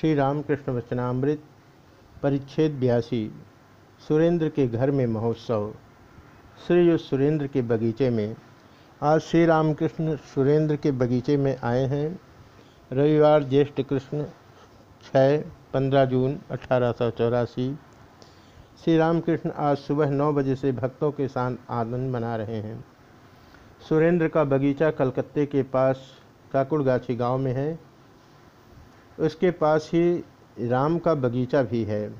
श्री रामकृष्ण वचनामृत, परिच्छेद बयासी, सुरेंद्र के घर में महोत्सव। श्री सुरेंद्र के बगीचे में। आज श्री रामकृष्ण सुरेंद्र के बगीचे में आए हैं। रविवार, ज्येष्ठ कृष्ण छः पंद्रह जून, अठारह सौ चौरासी। श्री रामकृष्ण आज सुबह नौ बजे से भक्तों के साथ आनंद मना रहे हैं। सुरेंद्र का बगीचा कलकत्ते के पास काकुड़गाछी गाँव में है। उसके पास ही राम का बगीचा भी है,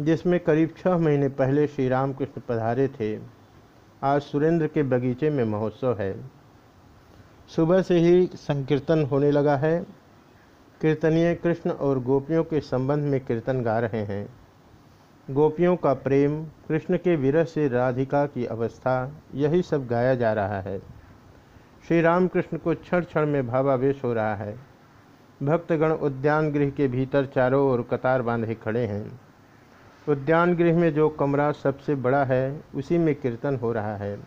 जिसमें करीब छः महीने पहले श्री राम कृष्ण पधारे थे। आज सुरेंद्र के बगीचे में महोत्सव है। सुबह से ही संकीर्तन होने लगा है। कीर्तनीय कृष्ण और गोपियों के संबंध में कीर्तन गा रहे हैं। गोपियों का प्रेम, कृष्ण के विरह से राधिका की अवस्था, यही सब गाया जा रहा है। श्री राम कृष्ण को क्षण क्षण में भावावेश हो रहा है। भक्तगण उद्यान गृह के भीतर चारों ओर कतार बांधे खड़े हैं। उद्यान गृह में जो कमरा सबसे बड़ा है, उसी में कीर्तन हो रहा है।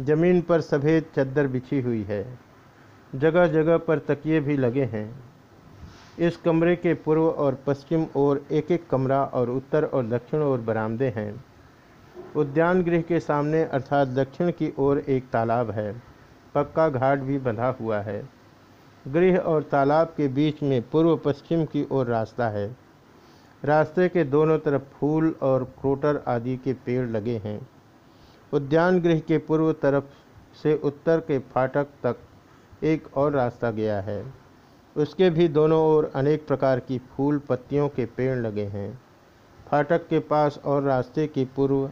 ज़मीन पर सफ़ेद चद्दर बिछी हुई है। जगह जगह पर तकिए भी लगे हैं। इस कमरे के पूर्व और पश्चिम ओर एक एक कमरा और उत्तर और दक्षिण ओर बरामदे हैं। उद्यान गृह के सामने अर्थात दक्षिण की ओर एक तालाब है। पक्का घाट भी बंधा हुआ है। गृह और तालाब के बीच में पूर्व पश्चिम की ओर रास्ता है। रास्ते के दोनों तरफ़ फूल और क्रोटर आदि के पेड़ लगे हैं। उद्यान गृह के पूर्व तरफ़ से उत्तर के फाटक तक एक और रास्ता गया है। उसके भी दोनों ओर अनेक प्रकार की फूल पत्तियों के पेड़ लगे हैं। फाटक के पास और रास्ते के पूर्व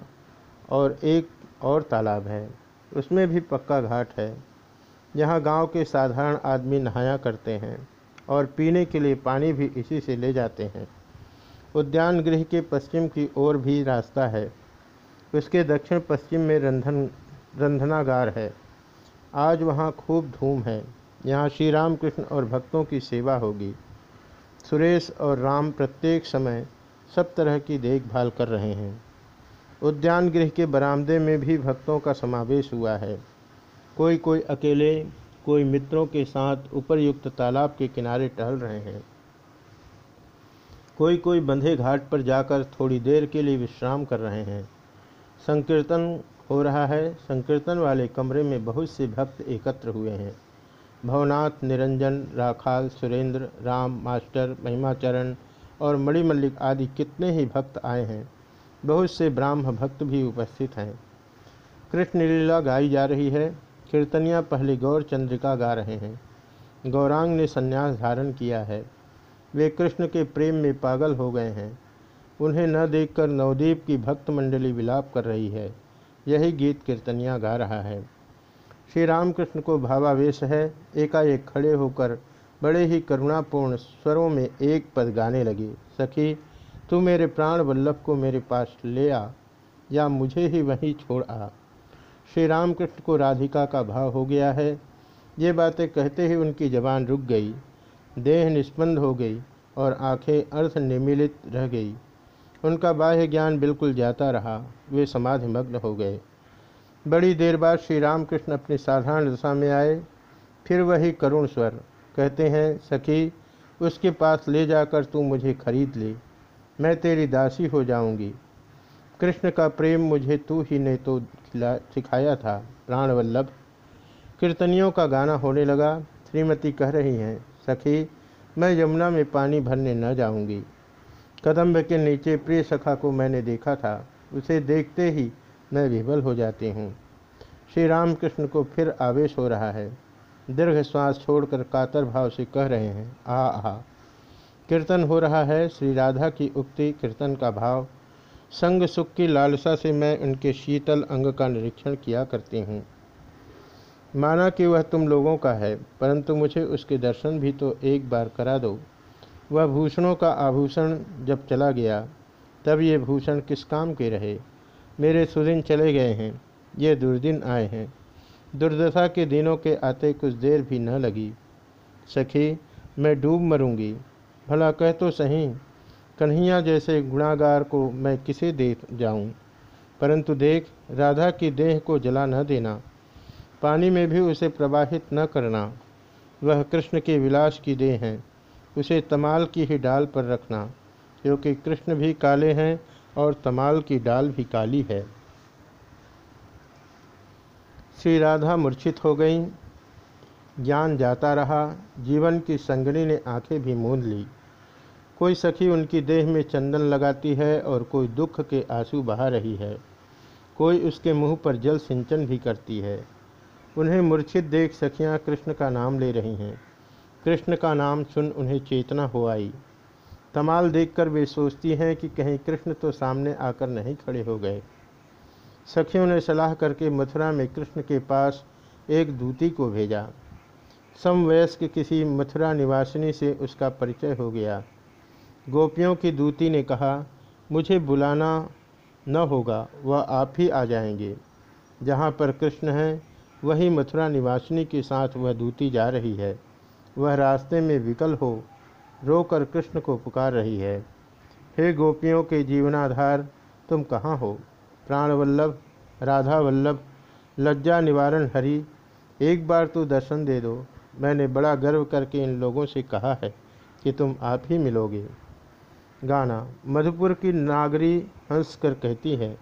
और एक और तालाब है। उसमें भी पक्का घाट है। यहाँ गाँव के साधारण आदमी नहाया करते हैं और पीने के लिए पानी भी इसी से ले जाते हैं। उद्यान गृह के पश्चिम की ओर भी रास्ता है। उसके दक्षिण पश्चिम में रंधन, रंधनागार है। आज वहाँ खूब धूम है। यहाँ श्री राम कृष्ण और भक्तों की सेवा होगी। सुरेश और राम प्रत्येक समय सब तरह की देखभाल कर रहे हैं। उद्यान गृह के बरामदे में भी भक्तों का समावेश हुआ है। कोई कोई अकेले, कोई मित्रों के साथ उपरयुक्त तालाब के किनारे टहल रहे हैं। कोई कोई बंधे घाट पर जाकर थोड़ी देर के लिए विश्राम कर रहे हैं। संकीर्तन हो रहा है। संकीर्तन वाले कमरे में बहुत से भक्त एकत्र हुए हैं। भवनाथ, निरंजन, राखाल, सुरेंद्र, राम, मास्टर, महिमाचरण और मणिमल्लिक आदि कितने ही भक्त आए हैं। बहुत से ब्राह्म भक्त भी उपस्थित हैं। कृष्ण लीला गाई जा रही है। कीर्तनिया पहले गौर चंद्रिका गा रहे हैं। गौरांग ने संन्यास धारण किया है। वे कृष्ण के प्रेम में पागल हो गए हैं। उन्हें न देखकर नवदीप की भक्त मंडली विलाप कर रही है। यही गीत कीर्तनिया गा रहा है। श्री रामकृष्ण को भावावेश है। एकाएक खड़े होकर बड़े ही करुणापूर्ण स्वरों में एक पद गाने लगे। सखी, तू मेरे प्राण वल्लभ को मेरे पास ले आ, या मुझे ही वहीं छोड़ आ। श्री रामकृष्ण को राधिका का भाव हो गया है। ये बातें कहते ही उनकी जबान रुक गई, देह निष्पन्द हो गई और आँखें अर्थ निमिलित रह गई। उनका बाह्य ज्ञान बिल्कुल जाता रहा, वे समाधि मग्न हो गए। बड़ी देर बाद श्री रामकृष्ण अपनी साधारण दशा में आए, फिर वही करुण स्वर कहते हैं, सखी, उसके पास ले जाकर तू मुझे खरीद ले, मैं तेरी दासी हो जाऊँगी। कृष्ण का प्रेम मुझे तू ही ने तो सिखाया था प्राणवल्लभ कीर्तनियों का गाना होने लगा, श्रीमती कह रही हैं, सखी, मैं यमुना में पानी भरने न जाऊँगी। कदम्ब के नीचे प्रिय सखा को मैंने देखा था, उसे देखते ही मैं विवल हो जाती हूँ। श्री रामकृष्ण को फिर आवेश हो रहा है। दीर्घ श्वास छोड़कर कातर भाव से कह रहे हैं आ आ कीर्तन हो रहा है, श्री राधा की उक्ति, कीर्तन का भाव संग सुख की लालसा से मैं उनके शीतल अंग का निरीक्षण किया करती हूँ। माना कि वह तुम लोगों का है, परंतु मुझे उसके दर्शन भी तो एक बार करा दो। वह भूषणों का आभूषण जब चला गया, तब ये भूषण किस काम के रहे? मेरे सुदिन चले गए हैं, ये दुर्दिन आए हैं। दुर्दशा के दिनों के आते कुछ देर भी न लगी। सखी, मैं डूब मरूँगी। भला कह तो सही। कन्हैया जैसे गुणागार को मैं किसे दे जाऊँ? परंतु देख, राधा की देह को जला न देना, पानी में भी उसे प्रवाहित न करना। वह कृष्ण के विलास की देह हैं, उसे तमाल की ही डाल पर रखना, क्योंकि कृष्ण भी काले हैं और तमाल की डाल भी काली है। श्री राधा मूर्छित हो गई। ज्ञान जाता रहा, जीवन की संगनी ने आँखें भी मूंद ली। कोई सखी उनकी देह में चंदन लगाती है और कोई दुख के आँसू बहा रही है। कोई उसके मुँह पर जल सिंचन भी करती है। उन्हें मूर्छित देख सखियाँ कृष्ण का नाम ले रही हैं। कृष्ण का नाम सुन उन्हें चेतना हो आई। तमाल देखकर वे सोचती हैं कि कहीं कृष्ण तो सामने आकर नहीं खड़े हो गए। सखियों ने सलाह करके मथुरा में कृष्ण के पास एक दूती को भेजा। समवयस्क किसी मथुरा निवासिनी से उसका परिचय हो गया। गोपियों की दूती ने कहा, मुझे बुलाना न होगा, वह आप ही आ जाएँगे। जहाँ पर कृष्ण हैं, वही मथुरा निवासिनी के साथ वह दूती जा रही है। वह रास्ते में विकल हो, रोकर कृष्ण को पुकार रही है। हे गोपियों के जीवनाधार, तुम कहाँ हो? प्राणवल्लभ राधा वल्लभ लज्जा निवारण हरि, एक बार तो दर्शन दे दो। मैंने बड़ा गर्व करके इन लोगों से कहा है कि तुम आप ही मिलोगे। गाना मधुपुर की नागरी हंसकर कहती है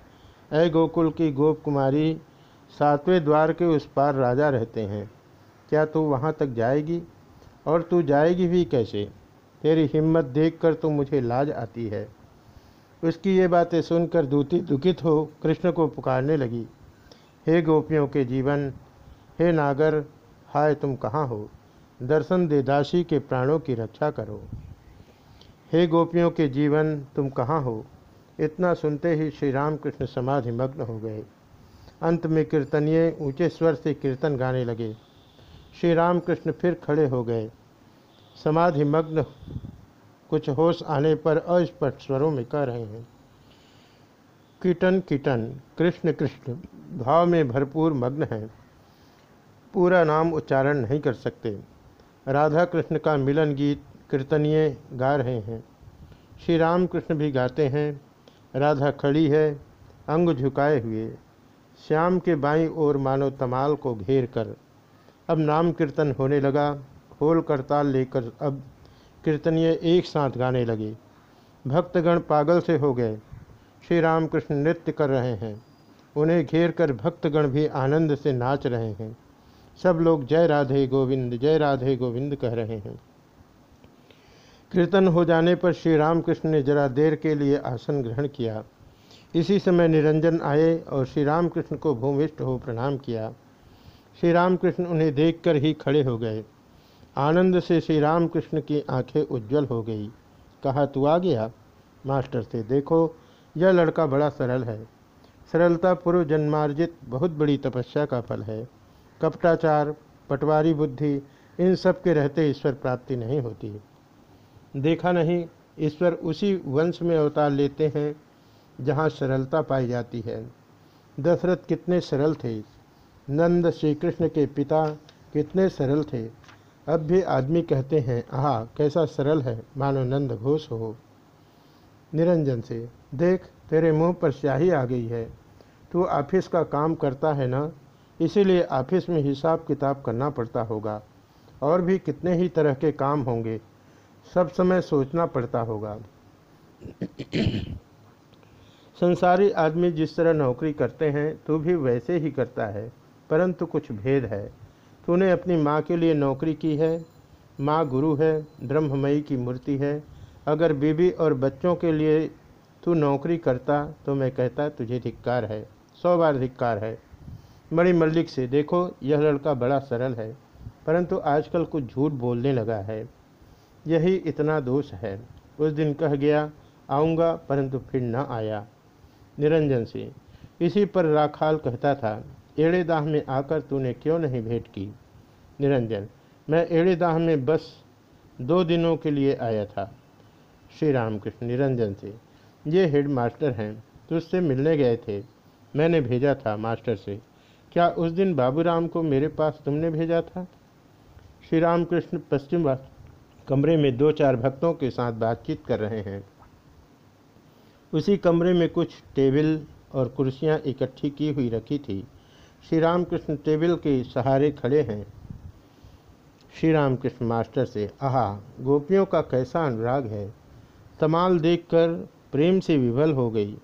अय गोकुल की गोप कुमारी, सातवें द्वार के उस पार राजा रहते हैं। क्या तू वहाँ तक जाएगी? और तू जाएगी भी कैसे? तेरी हिम्मत देखकर तो मुझे लाज आती है उसकी ये बातें सुनकर दूती दुखित हो कृष्ण को पुकारने लगी, हे गोपियों के जीवन, हे नागर, हाय तुम कहाँ हो? दर्शन दे दासी के प्राणों की रक्षा करो। हे गोपियों के जीवन, तुम कहाँ हो? इतना सुनते ही श्री रामकृष्ण समाधि मग्न हो गए। अंत में कीर्तनीय ऊँचे स्वर से कीर्तन गाने लगे। श्री रामकृष्ण फिर खड़े हो गए। समाधि मग्न कुछ होश आने पर अस्पष्ट स्वरों में कह रहे हैं, कीटन कीटन, कृष्ण कृष्ण, भाव में भरपूर मग्न हैं। पूरा नाम उच्चारण नहीं कर सकते। राधा कृष्ण का मिलन गीत कीर्तनीय गा रहे हैं। श्री राम कृष्ण भी गाते हैं। राधा खड़ी है, अंग झुकाए हुए। श्याम के बाईं ओर मानो तमाल को घेर कर। अब नाम कीर्तन होने लगा। होल करताल लेकर अब कीर्तनीय एक साथ गाने लगे। भक्तगण पागल से हो गए। श्री राम कृष्ण नृत्य कर रहे हैं। उन्हें घेर कर भक्तगण भी आनंद से नाच रहे हैं। सब लोग जय राधे गोविंद, जय राधे गोविंद कह रहे हैं। कीर्तन हो जाने पर श्री रामकृष्ण ने जरा देर के लिए आसन ग्रहण किया। इसी समय निरंजन आए और श्री रामकृष्ण को भूमिष्ठ हो प्रणाम किया। श्री रामकृष्ण उन्हें देखकर ही खड़े हो गए। आनंद से श्री रामकृष्ण की आँखें उज्जवल हो गई। कहा, तू आ गया? मास्टर से, देखो, यह लड़का बड़ा सरल है। सरलता पूर्व जन्मार्जित बहुत बड़ी तपस्या का फल है। कपटाचार, पटवारी बुद्धि, इन सब के रहते ईश्वर प्राप्ति नहीं होती। देखा नहीं, ईश्वर उसी वंश में अवतार लेते हैं जहाँ सरलता पाई जाती है। दशरथ कितने सरल थे। नंद श्री कृष्ण के पिता कितने सरल थे। अब भी आदमी कहते हैं, आह, कैसा सरल है, मानो नंद घोष हो। निरंजन से, देख, तेरे मुँह पर स्याही आ गई है। तू ऑफ़िस का काम करता है ना? इसीलिए ऑफ़िस में हिसाब किताब करना पड़ता होगा। और भी कितने ही तरह के काम होंगे। सब समय सोचना पड़ता होगा। संसारी आदमी जिस तरह नौकरी करते हैं, तू भी वैसे ही करता है, परंतु कुछ भेद है। तूने अपनी माँ के लिए नौकरी की है। माँ गुरु है, ब्रह्ममयी की मूर्ति है। अगर बीबी और बच्चों के लिए तू नौकरी करता तो मैं कहता, तुझे धिक्कार है, सौ बार धिक्कार है। बड़ी मल्लिक से, देखो, यह लड़का बड़ा सरल है, परंतु आजकल कुछ झूठ बोलने लगा है। यही इतना दोष है। उस दिन कह गया, आऊँगा, परंतु फिर न आया। निरंजन से इसी पर राखाल कहता था एड़े दाह में आकर तूने क्यों नहीं भेंट की? निरंजन, मैं एड़े दाह में बस दो दिनों के लिए आया था। श्री रामकृष्ण निरंजन से, ये हेड मास्टर हैं, तुझसे मिलने गए थे। मैंने भेजा था मास्टर से। क्या उस दिन बाबूराम को मेरे पास तुमने भेजा था? श्री रामकृष्ण पश्चिम कमरे में दो चार भक्तों के साथ बातचीत कर रहे हैं। उसी कमरे में कुछ टेबल और कुर्सियाँ इकट्ठी की हुई रखी थी। श्री रामकृष्ण टेबल के सहारे खड़े हैं। श्री रामकृष्ण मास्टर से, आहा, गोपियों का कैसा अनुराग है? तमाल देखकर प्रेम से विभल हो गई।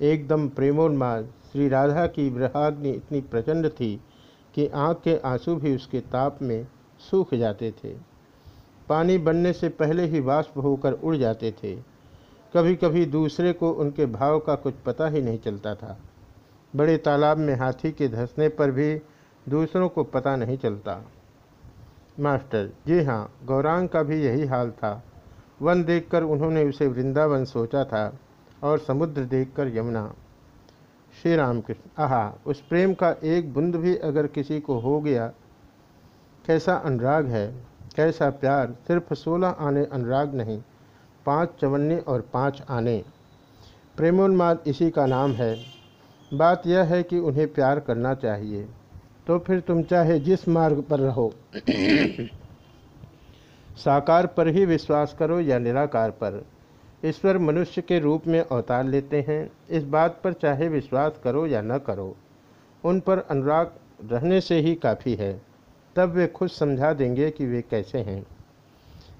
एकदम प्रेमोन्माद, श्री राधा की विरहाग्नि इतनी प्रचंड थी कि आँख के आँसू भी उसके ताप में सूख जाते थे। पानी बनने से पहले ही वाष्प होकर उड़ जाते थे। कभी कभी दूसरे को उनके भाव का कुछ पता ही नहीं चलता था। बड़े तालाब में हाथी के धंसने पर भी दूसरों को पता नहीं चलता। मास्टर, जी हाँ गौरांग का भी यही हाल था। वन देखकर उन्होंने उसे वृंदावन सोचा था और समुद्र देखकर यमुना। श्री राम कृष्ण आहा, उस प्रेम का एक बुंद भी अगर किसी को हो गया, कैसा अनुराग है। कैसा प्यार, सिर्फ़ सोलह आने अनुराग नहीं, पाँच चवन्ने और पाँच आने। प्रेमोन्माद इसी का नाम है। बात यह है कि उन्हें प्यार करना चाहिए। तो फिर तुम चाहे जिस मार्ग पर रहो। साकार पर ही विश्वास करो या निराकार पर। ईश्वर मनुष्य के रूप में अवतार लेते हैं। इस बात पर चाहे विश्वास करो या न करो, उन पर अनुराग रहने से ही काफ़ी है। तब वे खुद समझा देंगे कि वे कैसे हैं।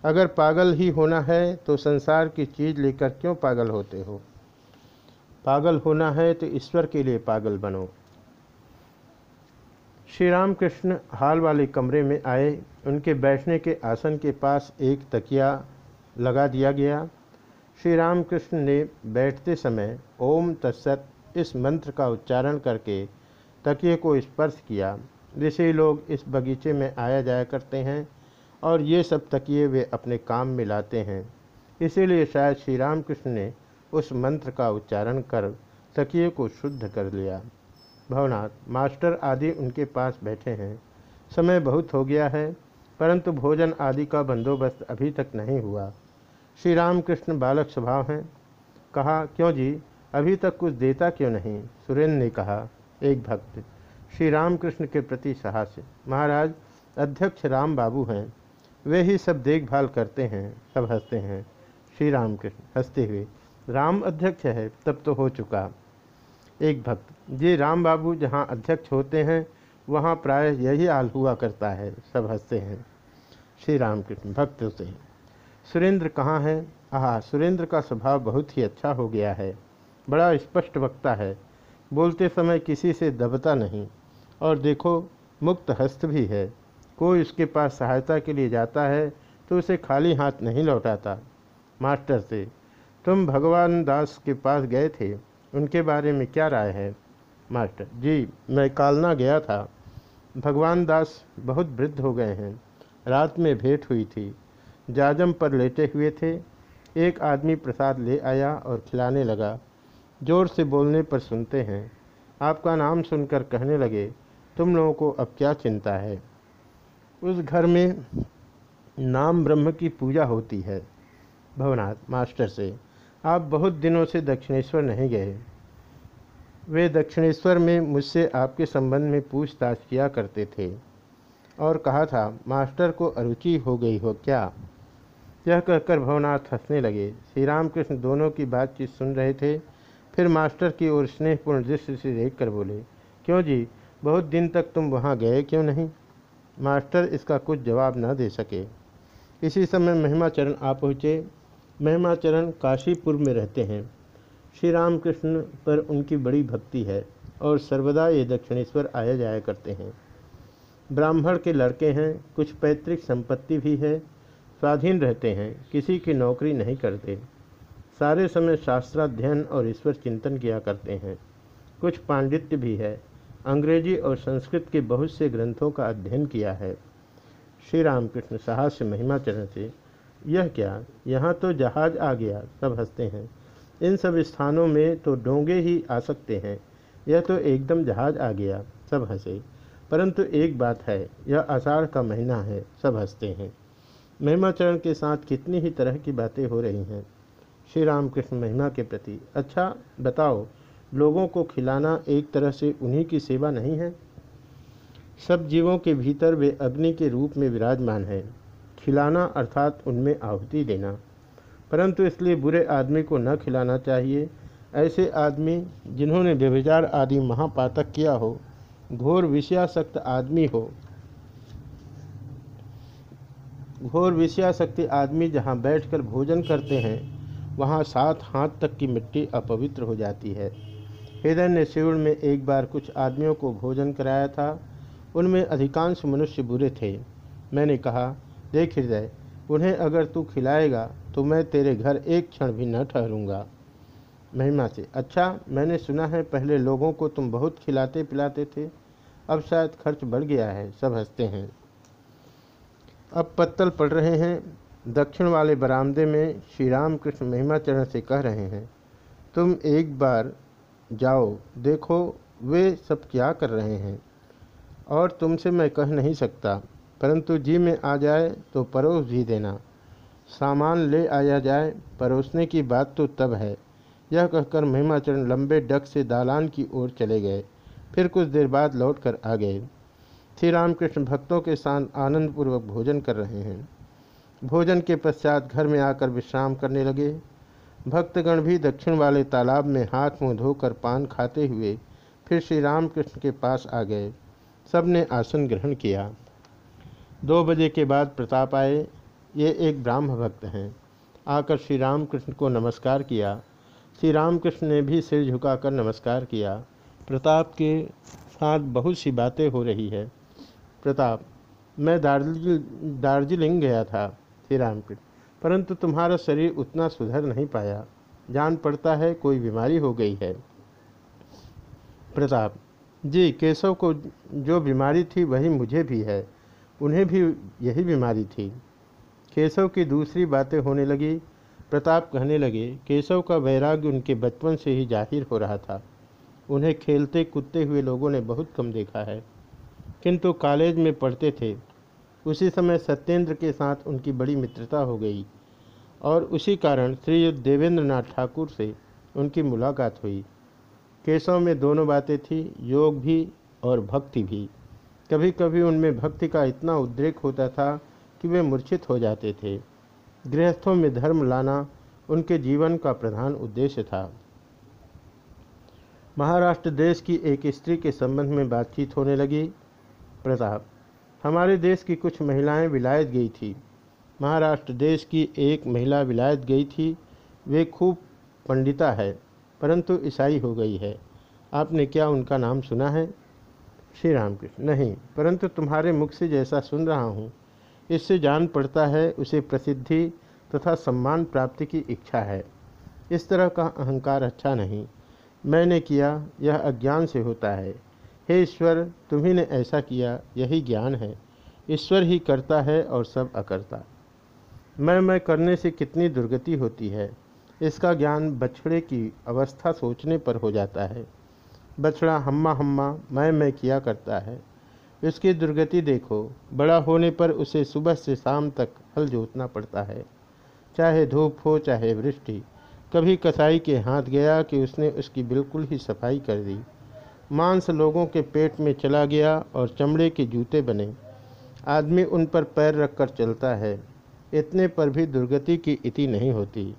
अगर पागल ही होना है तो संसार की चीज़ लेकर क्यों पागल होते हो? पागल होना है तो ईश्वर के लिए पागल बनो। श्री रामकृष्ण हाल वाले कमरे में आए। उनके बैठने के आसन के पास एक तकिया लगा दिया गया। श्री रामकृष्ण ने बैठते समय ओम तत्सत इस मंत्र का उच्चारण करके तकिए को स्पर्श किया। ऋषि लोग इस बगीचे में आया जाया करते हैं और ये सब तकिए वे अपने काम में लाते हैं। इसीलिए शायद श्री रामकृष्ण ने उस मंत्र का उच्चारण कर तकिए को शुद्ध कर लिया। भवनाथ, मास्टर आदि उनके पास बैठे हैं। समय बहुत हो गया है, परंतु भोजन आदि का बंदोबस्त अभी तक नहीं हुआ। श्री रामकृष्ण बालक स्वभाव हैं। कहा, क्यों जी, अभी तक कुछ देता क्यों नहीं? सुरेंद्र ने कहा, एक भक्त श्री रामकृष्ण के प्रति साहस्य। महाराज, अध्यक्ष राम बाबू हैं। वे ही सब देखभाल करते हैं, सब हँसते हैं। श्री रामकृष्ण हँसते हुए, राम अध्यक्ष है, तब तो हो चुका। एक भक्त, जी राम बाबू जहाँ अध्यक्ष होते हैं, वहाँ प्राय यही हाल हुआ करता है, सब हँसते हैं। श्री रामकृष्ण भक्त से, सुरेंद्र कहाँ है? आह, सुरेंद्र का स्वभाव बहुत ही अच्छा हो गया है। बड़ा स्पष्ट वक्ता है। बोलते समय किसी से दबता नहीं। और देखो, मुक्त हस्त भी है। कोई उसके पास सहायता के लिए जाता है तो उसे खाली हाथ नहीं लौटाता। मास्टर से, तुम भगवान दास के पास गए थे, उनके बारे में क्या राय है? मास्टर, जी, मैं कालना गया था। भगवान दास बहुत वृद्ध हो गए हैं। रात में भेंट हुई थी। जाजम पर लेटे हुए थे। एक आदमी प्रसाद ले आया और खिलाने लगा। ज़ोर से बोलने पर सुनते हैं। आपका नाम सुनकर कहने लगे तुम लोगों को अब क्या चिंता है? उस घर में नाम ब्रह्म की पूजा होती है, भवनाथ, मास्टर से। आप बहुत दिनों से दक्षिणेश्वर नहीं गए वे दक्षिणेश्वर में मुझसे आपके संबंध में पूछताछ किया करते थे और कहा था, मास्टर को अरुचि हो गई हो क्या? यह कहकर भवनाथ हंसने लगे। श्री रामकृष्ण दोनों की बातचीत सुन रहे थे, फिर मास्टर की ओर स्नेहपूर्ण दृष्टि से देख कर बोले, क्यों जी? बहुत दिन तक तुम वहाँ गए क्यों नहीं? मास्टर इसका कुछ जवाब न दे सके। इसी समय महिमाचरण आ पहुँचे। महिमाचरण काशीपुर में रहते हैं। श्री रामकृष्ण पर उनकी बड़ी भक्ति है और सर्वदा ये दक्षिणेश्वर आया जाया करते हैं। ब्राह्मण के लड़के हैं, कुछ पैतृक संपत्ति भी है, स्वाधीन रहते हैं, किसी की नौकरी नहीं करते। सारे समय शास्त्राध्ययन और ईश्वर चिंतन किया करते हैं। कुछ पांडित्य भी है। अंग्रेज़ी और संस्कृत के बहुत से ग्रंथों का अध्ययन किया है। श्री रामकृष्ण साहस से महिमा चरण से, यह क्या? यहाँ तो जहाज़ आ गया, सब हँसते हैं। इन सब स्थानों में तो डोंगे ही आ सकते हैं। यह तो एकदम जहाज़ आ गया, सब हंसे। परंतु एक बात है, यह आषाढ़ का महीना है, सब हँसते हैं। महिमाचरण के साथ कितनी ही तरह की बातें हो रही हैं। श्री रामकृष्ण महिमा के प्रति अच्छा बताओ लोगों को खिलाना एक तरह से उन्हीं की सेवा नहीं है। सब जीवों के भीतर वे अग्नि के रूप में विराजमान है। खिलाना अर्थात उनमें आहुति देना। परंतु इसलिए बुरे आदमी को न खिलाना चाहिए। ऐसे आदमी जिन्होंने व्यभिचार आदि महापातक किया हो, घोर विषयासक्त आदमी हो, घोर विषयाशक्ति आदमी जहाँ बैठकर भोजन करते हैं, वहाँ सात हाथ तक की मिट्टी अपवित्र हो जाती है। हृदय ने शिविर में एक बार कुछ आदमियों को भोजन कराया था। उनमें अधिकांश मनुष्य बुरे थे। मैंने कहा, देख हृदय, उन्हें अगर तू खिलाएगा तो मैं तेरे घर एक क्षण भी न ठहरूँगा। महिमा से अच्छा मैंने सुना है पहले लोगों को तुम बहुत खिलाते पिलाते थे। अब शायद खर्च बढ़ गया है, सब हँसते हैं। अब पत्तल पड़ रहे हैं। दक्षिण वाले बरामदे में श्री राम कृष्ण महिमाचरण से कह रहे हैं, तुम एक बार जाओ, देखो वे सब क्या कर रहे हैं। और तुमसे मैं कह नहीं सकता, परंतु जी में आ जाए तो परोस भी देना। सामान ले आया जाए, परोसने की बात तो तब है। यह कहकर महिमाचरण लंबे डक से दालान की ओर चले गए। फिर कुछ देर बाद लौटकर आ गए। श्री रामकृष्ण भक्तों के साथ आनंदपूर्वक भोजन कर रहे हैं। भोजन के पश्चात घर में आकर विश्राम करने लगे। भक्तगण भी दक्षिण वाले तालाब में हाथ मुँह धोकर पान खाते हुए फिर श्री रामकृष्ण के पास आ गए। सबने आसन ग्रहण किया। दो बजे के बाद प्रताप आए। ये एक ब्राह्म भक्त हैं। आकर श्री रामकृष्ण को नमस्कार किया। श्री रामकृष्ण ने भी सिर झुकाकर नमस्कार किया। प्रताप के साथ बहुत सी बातें हो रही है। प्रताप, मैं दार्जिलिंग दार्जिलिंग गया था श्री रामकृष्ण परंतु तुम्हारा शरीर उतना सुधर नहीं पाया। जान पड़ता है, कोई बीमारी हो गई है। प्रताप, जी, केशव को जो बीमारी थी, वही मुझे भी है। उन्हें भी यही बीमारी थी। केशव की दूसरी बातें होने लगी। प्रताप कहने लगे, केशव का वैराग्य उनके बचपन से ही ज़ाहिर हो रहा था। उन्हें खेलते कूदते हुए लोगों ने बहुत कम देखा है। किंतु कॉलेज में पढ़ते थे। उसी समय सत्येंद्र के साथ उनकी बड़ी मित्रता हो गई और उसी कारण श्रीयुद्ध देवेंद्र नाथ ठाकुर से उनकी मुलाकात हुई। केशव में दोनों बातें थी, योग भी और भक्ति भी। कभी कभी उनमें भक्ति का इतना उद्रेक होता था कि वे मूर्छित हो जाते थे। गृहस्थों में धर्म लाना उनके जीवन का प्रधान उद्देश्य था। महाराष्ट्र देश की एक स्त्री के संबंध में बातचीत होने लगी। प्रताप हमारे देश की कुछ महिलाएँ विलायत गई थी। महाराष्ट्र देश की एक महिला विलायत गई थी। वे खूब पंडिता है, परंतु ईसाई हो गई है। आपने क्या उनका नाम सुना है? श्री रामकृष्ण नहीं, परंतु तुम्हारे मुख से जैसा सुन रहा हूँ। इससे जान पड़ता है, उसे प्रसिद्धि तथा सम्मान प्राप्ति की इच्छा है। इस तरह का अहंकार अच्छा नहीं। मैंने किया, यह अज्ञान से होता है। हे ईश्वर तुम्ही ने ऐसा किया, यही ज्ञान है। ईश्वर ही करता है और सब अकर्ता। मैं मैं करने से कितनी दुर्गति होती है। इसका ज्ञान बछड़े की अवस्था सोचने पर हो जाता है। बछड़ा हम्मा हम्मा, मैं मैं किया करता है। इसकी दुर्गति देखो, बड़ा होने पर उसे सुबह से शाम तक हल जोतना पड़ता है। चाहे धूप हो, चाहे वृष्टि, कभी कसाई के हाथ गया कि उसने उसकी बिल्कुल ही सफ़ाई कर दी। मांस लोगों के पेट में चला गया और चमड़े के जूते बने। आदमी उन पर पैर रखकर चलता है। इतने पर भी दुर्गति की इति नहीं होती।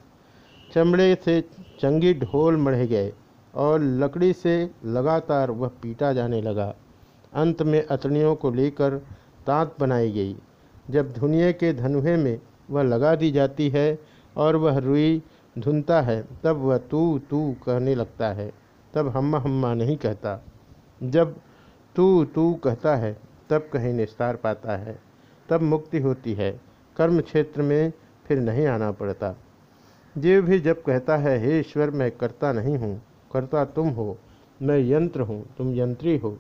चमड़े से चंगी ढोल मढ़े गए और लकड़ी से लगातार वह पीटा जाने लगा। अंत में अतड़ियों को लेकर तांत बनाई गई। जब धुनिए के धनुहे में वह लगा दी जाती है और वह रुई धुनता है, तब वह तू तू कहने लगता है। तब हम्मा हम्मा नहीं कहता। जब तू तू कहता है, तब कहीं निस्तार पाता है। तब मुक्ति होती है। कर्म क्षेत्र में फिर नहीं आना पड़ता। जीव भी जब कहता है, हे ईश्वर, मैं करता नहीं हूँ। करता तुम हो। मैं यंत्र हूँ। तुम यंत्री हो।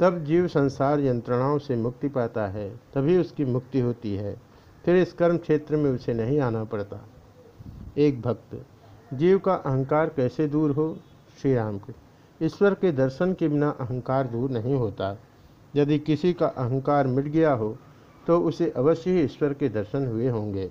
तब जीव संसार यंत्रणाओं से मुक्ति पाता है। तभी उसकी मुक्ति होती है। फिर इस कर्म क्षेत्र में उसे नहीं आना पड़ता। एक भक्त, जीव का अहंकार कैसे दूर हो? श्री राम के। ईश्वर के दर्शन के बिना अहंकार दूर नहीं होता। यदि किसी का अहंकार मिट गया हो तो उसे अवश्य ही ईश्वर के दर्शन हुए होंगे।